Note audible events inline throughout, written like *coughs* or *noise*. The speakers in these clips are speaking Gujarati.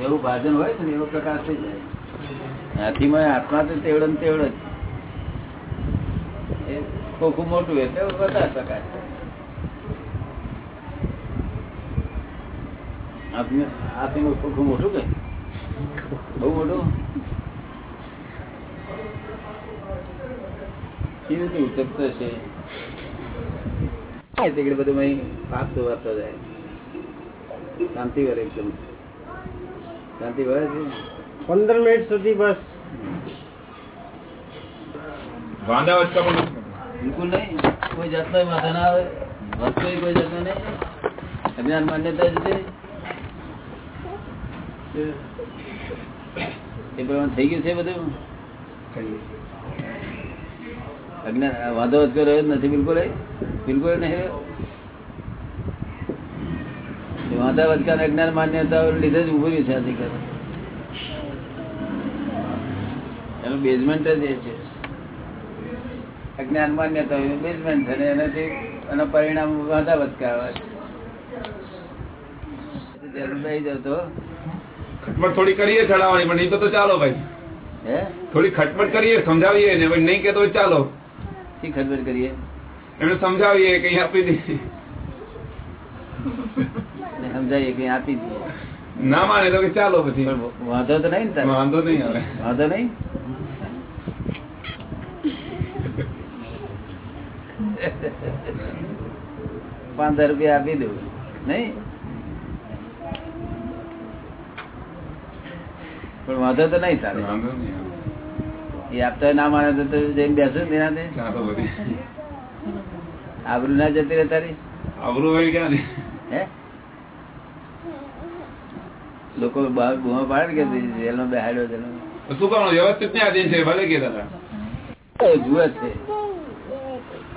એવું ભાજન હોય ને, એવો પ્રકાશ થઈ જાય. હાથીમાં આત્મા તો તેવડો ને તેવડો જ. ખોખું મોટું એટલે વધારે પ્રકાશ હાથીમાં હાથીમાં મોટું કે? બહુ મોટું? કેવી છે. બધું પાપ ધોવાતો જાય. શાંતિ વરે એકદમ. શાંતિ હોય છે? પંદર મિનિટ સુધી બસ. વાંધા વચકા પણ બિલકુલ નહીં. કોઈ જાતનો માથા ના આવે વસ્તુ કોઈ જાતનો નહીં. અજ્ઞાન માન્યતા જ છે. એ પ્રમાણે થઈ ગયું છે બધું? અજ્ઞાન વાંધો વચકો રહ્યો જ નથી બિલકુલ બિલકુલ નહીં વાંધા વચકા અજ્ઞાન માન્યતા લીધે જ ઉભું રહ્યું છે અધિકાર. એનું બેઝમેન્ટ જ એ છે. અજ્ઞાન માન્યતા બેઝમેન્ટ છે એનાથી એનું પરિણામ વાંધા વચકા આવે જરૂર જતો ખટમટ થોડી કરીએ ચડાવવાની પણ નહીં તો તો ચાલો ભાઈ. હે? થોડી ખટપટ કરીએ સમજાવીએ ને નહીં કે તો ચાલો. શી ખટપટ કરીએ? એમને સમજાવીએ કે અહીં આપી દઈએ સમજાવીએ કે આપી દઈએ. ના માને તો કે ચાલો પછી. પણ વાંધો તો નહીં ને તારે? વાંધો નહીં આવે. વાંધો નહીં? પંદર રૂપિયા આપી દઉં. નહીં? પણ વાંધો તો નહીં તારે. એ આપતા ના માને તો જઈને બેસો ને આબરૂ ના જતી રહે તારી? આવરું હોય ક્યાં હે? લોકો બહાર બુમા પાડે કે જેલમાં બેહાડ્યો જેલમાં. શું કરવાનું? વ્યવસ્થિત ને આધીન છે ભલે કે જુએ છે.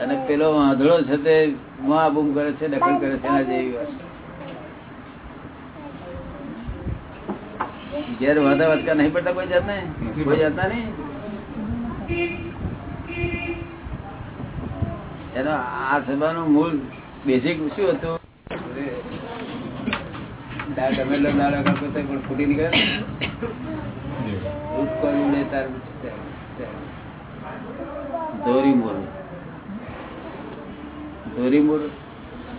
અને પેલો વાંધળો છે તે બુમા બૂમ કરે છે દખલ કરે છે એના જેવી વાત ઘેર વાંધા વાંચકા નહીં પડતા કોઈ જાત ને નથી કોઈ જાતના નહીં? એનો આ સભાનું મૂળ બેઝિક શું હતું? ટમેટો વગર પોતે પણ ફૂટી નીકળે દૂધ કોઈ ઉડે તાર ધોરી મોર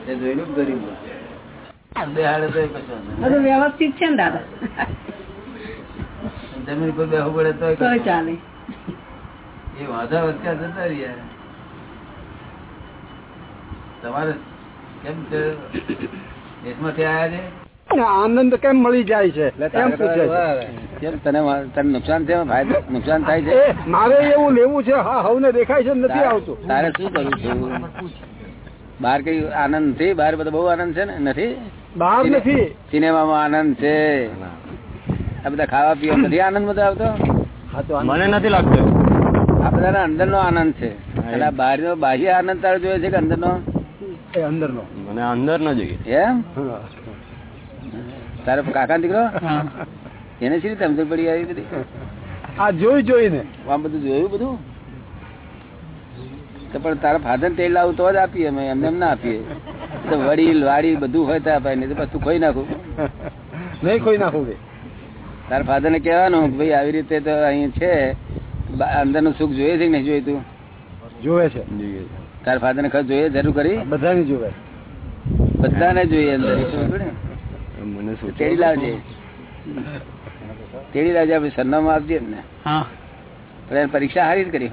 એ જોયેલું ધોરી મોર બેહાડે તો કશું વાંધો નહીં. બધું વ્યવસ્થિત છે ને દાદા. જમીન કોઈ બેહવું પડે તો ચાલે. એ વાંધા વચ્ચે જતા રહ્યા. તમારે કેમ છે? દેશમાંથી આયા છે? આનંદ કેમ મળી જાય છે? એમ પૂછે તને તને નુકસાન છે નુકસાન થાય છે. મારે એવું લેવું છે હા હવને દેખાય છે નથી આવતું. તારે શું કરું છું? બહાર કઈ આનંદ નથી? બહાર બધો બહુ આનંદ છે ને? નથી? બહાર નથી. સિનેમામાં આનંદ છે. આ બધા ખાવા પીવા નથી આનંદ બધો આવતો? મને નથી લાગતો. આ બધાના અંદર નો આનંદ છે. અને આ બહાર નો બાહ્ય આનંદ તારે જોયે છે કે અંદર નો અંદર નો મને અંદર નો જોઈએ. એમ. તારો કાકા દીકરો? એને શી રીતે સમજણ પડી આવી બધી? આ જોઈ જોઈને. આમ બધું જોયું બધું? તો પણ તારા ફાધર તેલ લાવું તો જ આપીએ અમે એમને એમ ના આપીએ. તો વડીલ વાડી બધું હોય તો અપાય નહીં તો પછી ખોઈ નાખું. નહીં કોઈ નાખું કે. તારા ફાધર ને કહેવાનું ભાઈ આવી રીતે તો અહીં છે અંદરનું સુખ જોઈએ છે કે નહીં જોયું તું? જોવે છે. જોઈએ. તારા ફાધર ને ખબર જોઈએ જરૂર કરી? બધાને જોવે. બધાને જોઈએ અંદર? મને શું તેડી લાવજે. તેડી લાવજે આપણે સરનામું આપજે ને. હા. પણ પરીક્ષા હારી જ કરી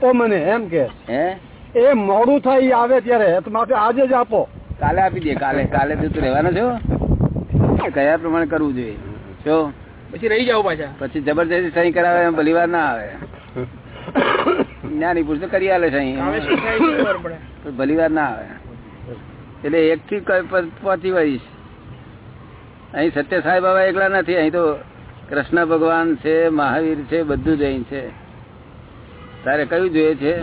તો મને એમ કે હે? એ મોડું થાય આવે ત્યારે તો માટે આજે જ આપો. કાલે આપી દે કાલે કાલે તું તું રહેવાનો છો? કયા પ્રમાણે કરવું જોઈએ? જો. પછી રહી જાવ પાછા. પછી જબરજસ્તી સહી કરાવે એમ ભલીવાર ના આવે. *coughs* જ્ઞાની પુરુષ કરી આલે સહી. પણ ભલી વાર ના આવે. એટલે એક થી પહોંચી વળીશ. અહીં સત્ય સાંઈ બાબા એકલા નથી અહીં તો કૃષ્ણ ભગવાન છે મહાવીર છે બધું જ અહીં છે. તારે કયું જોઈએ છે?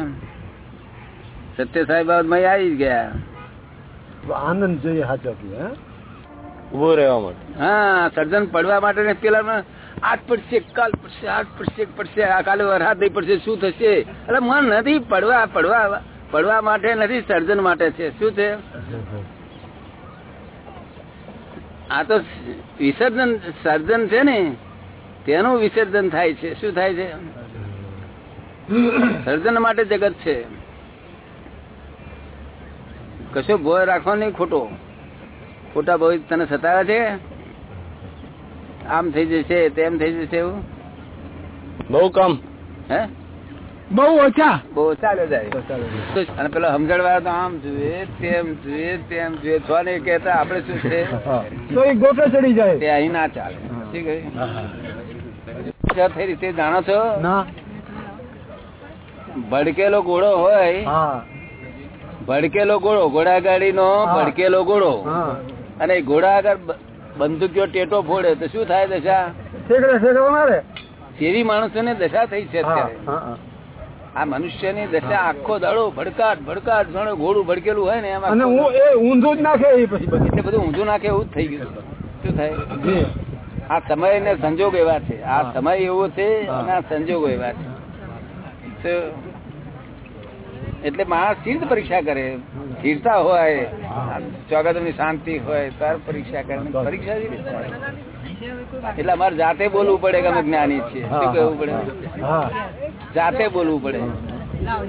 સત્ય સાંઈ બાબા આવી જ ગયા. આનંદ જોઈએ હાજર ઊભો રહેવા માટે. હા સર્જન પડવા માટે ને પેલા આજ પડશે કાલ પડશે આજ પડશે પડશે આ કાલે વરસાદ નહીં પડશે શું થશે? એટલે મન નથી પડવા પડવા પડવા માટે નથી સર્જન માટે છે. શું છે? આ તો વિસર્જન સર્જન છે ને તેનું વિસર્જન થાય છે. શું થાય છે? સર્જન માટે જગત છે. કશો ભોય રાખવો નહીં ખોટો. ખોટા ભોય તને સતાવે છે? આમ થઈ જશે તેમ થઈ જશે એવું? બહુ કમ. હે? બહુ ઓછા. બહુ ઓછા જાય. અને પેલો સમજણવા તો આમ જોઈએ તેમ જોઈએ તેમ જોઈએ. છો ને કેતા આપડે શું છે? *laughs* તો એ ગોટો ચડી જાય. તે અહીં ના ચાલે. ઠીક થઈ રીતે જાણો છો? ના. ભડકેલો ઘોડો હોય. ભડકેલો ઘોડો ઘોડા ગાડી નો ભડકેલો ઘોડો. અને ઘોડા આગળ બંદૂકીઓ ટેટો ફોડે તો શું થાય દશા? શેરી માણસો ને દશા થઈ છે અત્યારે. આ મનુષ્યની દશા આખો દાડો ભડકાટ ભડકાટ જાણે ઘોડું ભડકેલું હોય ને એમાં હું એ ઊંધું જ નાખે એ પછી એટલે બધું ઊંધું નાખે એવું જ થઈ ગયું શું થાય? આ સમય ને સંજોગ એવા છે. આ સમય એવો છે અને આ સંજોગો એવા છે. એટલે માણસ સ્થિર પરીક્ષા કરે. સ્થિરતા હોય સ્વાગતની શાંતિ હોય તાર પરીક્ષા કરે. પરીક્ષા કેવી એટલે અમારે જાતે બોલવું પડે કે અમે જ્ઞાની છીએ. શું કહેવું પડે? જાતે બોલવું પડે.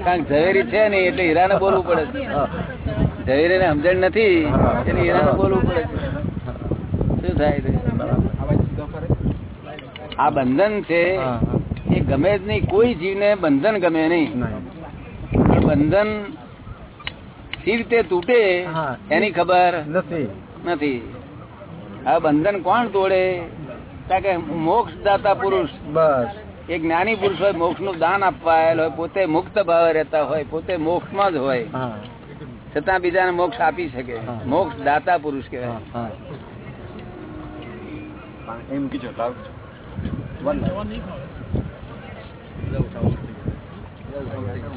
કારણ ઝવેરી છે ને એટલે હીરાને બોલવું પડે ઝવેરી ને સમજણ નથી એટલે હીરાને બોલવું પડે શું થાય? આ બંધન છે એ ગમે જ નહીં કોઈ જીવને બંધન ગમે નહીં. નહીં. બંધન સી રીતે તૂટે એની ખબર નથી. નથી. આ બંધન કોણ તોડે? કારણ કે મોક્ષ દાતા પુરુષ. બસ. એક જ્ઞાની પુરુષ હોય મોક્ષનું દાન આપવા આવેલ હોય પોતે મુક્ત ભાવે રહેતા હોય પોતે મોક્ષમાં જ હોય. છતાં બીજાને મોક્ષ આપી શકે. મોક્ષ દાતા પુરુષ કહેવાય. એમ કીધો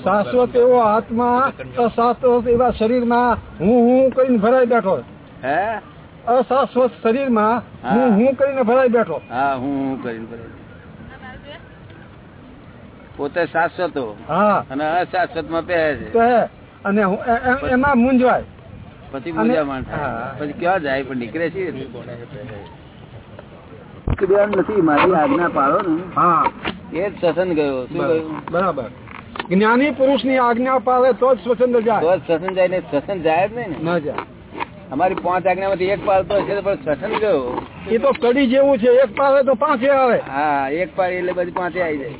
શાશ્વત એવો આત્મા અશાશ્વત એવા શરીરમાં હું હું કરીને ભરાઈ બેઠો હે? અશાશ્વત શરીરમાં હા. હું. હું કરીને ભરાઈ બેઠો હા હું હું કરીને બરાબર. પોતે શાશ્વત અને અશાશ્વતમાં પહેરે છે. અને એમાં મૂંઝવાય. પછી મૂંઝા મૂંઝામણ પછી ક્યાં જાય પણ નીકળે છે? બેન નથી મારી આજ્ઞા પાડો ને. હા. એ જ સસન ગયો. શું ગયું? બરાબર. જ્ઞાની પુરુષની આજ્ઞા પાડે તો જ સ્વતંત્ર તો જાય. જ સસન જાય ને સસન જાય જ નહીં ને. ન જાય. અમારી પાંચ આજ્ઞામાંથી એક પાડતો હશે તો પણ સસન ગયો. એ તો કડી જેવું છે. એક પાડે તો પાંચે આવે. હા એક પાડે એટલે બધી પાંચે આવી જાય.